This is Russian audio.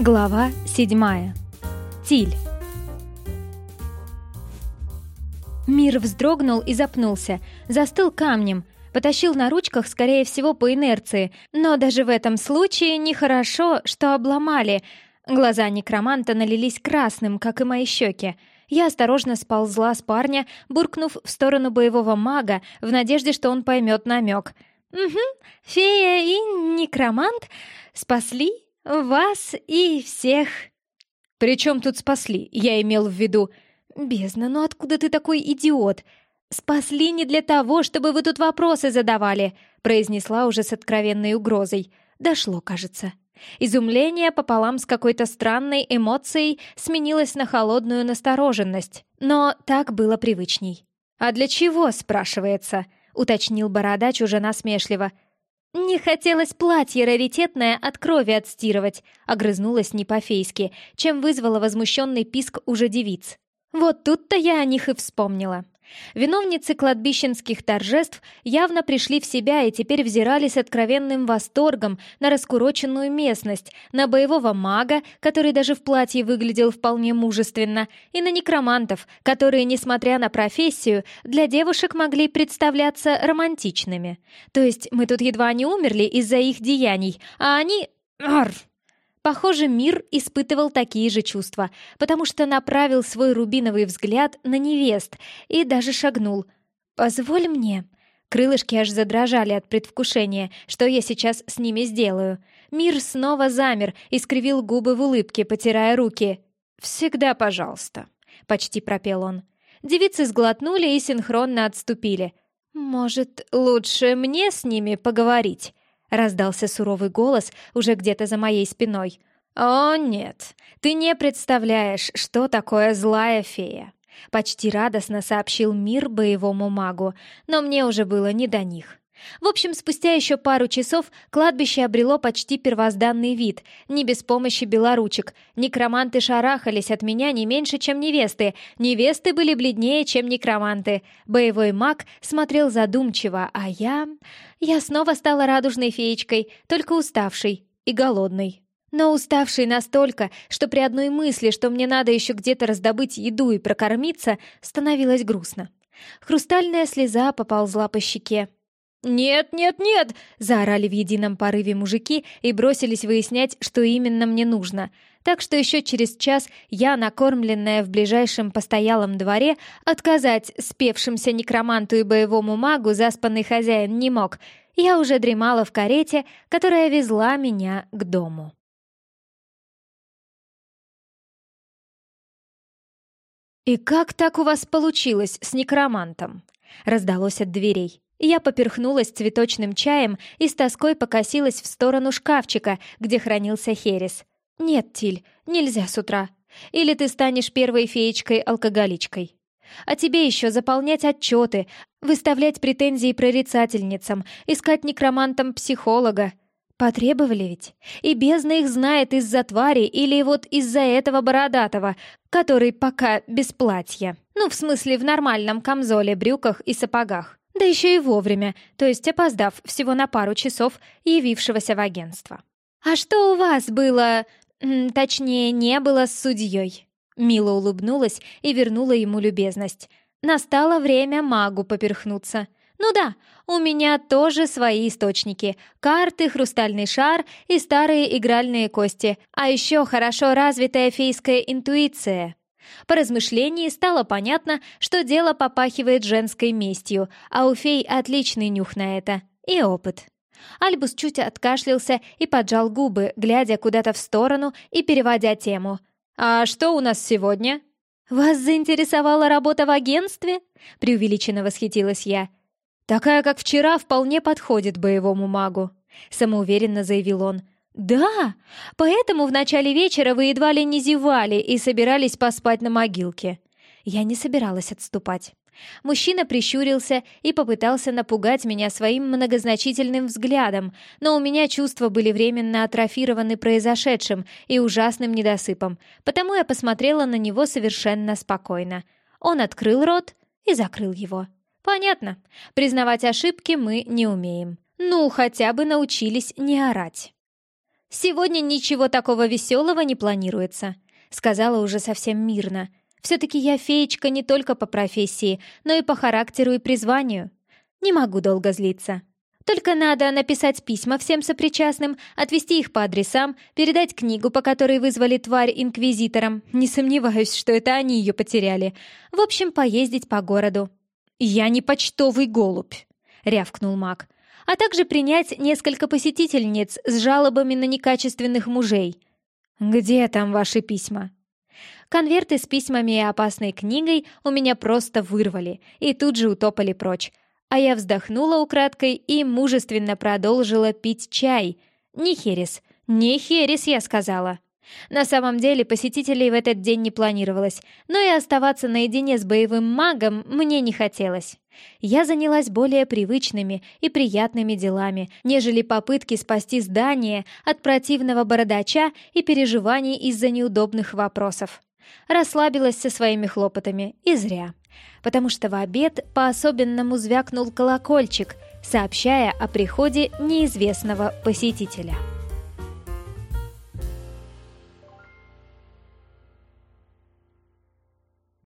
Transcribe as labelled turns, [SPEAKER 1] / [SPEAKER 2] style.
[SPEAKER 1] Глава седьмая. Тиль. Мир вздрогнул и запнулся, застыл камнем, потащил на ручках, скорее всего, по инерции, но даже в этом случае нехорошо, что обломали. Глаза некроманта налились красным, как и мои щеки. Я осторожно сползла с парня, буркнув в сторону боевого мага, в надежде, что он поймет намек. «Угу, фея и некромант спасли вас и всех!»
[SPEAKER 2] «Причем тут спасли? Я имел в виду...»
[SPEAKER 1] «Бездна, ну откуда ты такой идиот?» «Спасли не для того, чтобы вы тут вопросы задавали», произнесла уже с откровенной угрозой. Дошло, кажется. Изумление пополам с какой-то странной эмоцией сменилось на холодную настороженность. Но так было привычней. «А для чего?» — спрашивается, — уточнил бородач уже насмешливо. «Не хотелось платье раритетное от крови отстирывать», — огрызнулась не по-фейски, чем вызвала возмущенный писк уже девиц. Вот тут-то я о них и вспомнила. Виновницы кладбищенских торжеств явно пришли в себя и теперь взирали с откровенным восторгом на раскуроченную местность, на боевого мага, который даже в платье выглядел вполне мужественно, и на некромантов, которые, несмотря на профессию, для девушек могли представляться романтичными. То есть мы тут едва не умерли из-за их деяний, а они... Арф! Похоже, мир испытывал такие же чувства, потому что направил свой рубиновый взгляд на невест и даже шагнул. «Позволь мне». Крылышки аж задрожали от предвкушения, что я сейчас с ними сделаю. Мир снова замер и скривил губы в улыбке, потирая руки. «Всегда пожалуйста», — почти пропел он. Девицы сглотнули и синхронно отступили. «Может, лучше мне с ними поговорить?» Раздался суровый голос уже где-то за моей спиной. «О, нет, ты не представляешь, что такое злая фея!» Почти радостно сообщил мир боевому магу, но мне уже было не до них. В общем, спустя еще пару часов кладбище обрело почти первозданный вид, не без помощи белоручек. Некроманты шарахались от меня не меньше, чем невесты. Невесты были бледнее, чем некроманты. Боевой маг смотрел задумчиво, а я... Я снова стала радужной феечкой, только уставшей и голодной. Но уставшей настолько, что при одной мысли, что мне надо еще где-то раздобыть еду и прокормиться, становилось грустно. Хрустальная слеза поползла по щеке. «Нет, нет, нет!» — заорали в едином порыве мужики и бросились выяснять, что именно мне нужно. Так что еще через час я, накормленная в ближайшем постоялом дворе, отказать спевшимся некроманту и боевому магу заспанный хозяин не мог. Я уже дремала в карете, которая везла меня к дому. «И как так у вас получилось с некромантом?» — раздалось от дверей. Я поперхнулась цветочным чаем и с тоской покосилась в сторону шкафчика, где хранился херес. «Нет, Тиль, нельзя с утра. Или ты станешь первой феечкой-алкоголичкой. А тебе еще заполнять отчеты, выставлять претензии прорицательницам, искать некромантам психолога. Потребовали ведь. И бездна их знает из-за твари или вот из-за этого бородатого, который пока без платья. Ну, в смысле, в нормальном камзоле, брюках и сапогах. Да еще и вовремя, то есть опоздав всего на пару часов явившегося в агентство. «А что у вас было... точнее, не было с судьей?» Мила улыбнулась и вернула ему любезность. Настало время магу поперхнуться. «Ну да, у меня тоже свои источники. Карты, хрустальный шар и старые игральные кости. А еще хорошо развитая фейская интуиция. По размышлении стало понятно, что дело попахивает женской местью, а у фей отличный нюх на это. И опыт. Альбус чуть откашлялся и поджал губы, глядя куда-то в сторону и переводя тему. «А что у нас сегодня?» «Вас заинтересовала работа в агентстве?» — преувеличенно восхитилась я. «Такая, как вчера, вполне подходит боевому магу», — самоуверенно заявил он. «Да, поэтому в начале вечера вы едва ли не зевали и собирались поспать на могилке». Я не собиралась отступать. Мужчина прищурился и попытался напугать меня своим многозначительным взглядом, но у меня чувства были временно атрофированы произошедшим и ужасным недосыпом, потому я посмотрела на него совершенно спокойно. Он открыл рот и закрыл его. «Понятно. Признавать ошибки мы не умеем. Ну, хотя бы научились не орать». «Сегодня ничего такого веселого не планируется», — сказала уже совсем мирно. «Все-таки я феечка не только по профессии, но и по характеру и призванию. Не могу долго злиться. Только надо написать письма всем сопричастным, отвезти их по адресам, передать книгу, по которой вызвали тварь инквизиторам. Не сомневаюсь, что это они ее потеряли. В общем, поездить по городу». «Я не почтовый голубь», — рявкнул маг а также принять несколько посетительниц с жалобами на некачественных мужей. Где там ваши письма? Конверты с письмами и опасной книгой у меня просто вырвали и тут же утопали прочь. А я вздохнула украдкой и мужественно продолжила пить чай. Не херес, не херес, я сказала. На самом деле посетителей в этот день не планировалось, но и оставаться наедине с боевым магом мне не хотелось. Я занялась более привычными и приятными делами, нежели попытки спасти здание от противного бородача и переживаний из-за неудобных вопросов. Расслабилась со своими хлопотами, и зря. Потому что в обед по-особенному звякнул колокольчик, сообщая о приходе неизвестного посетителя.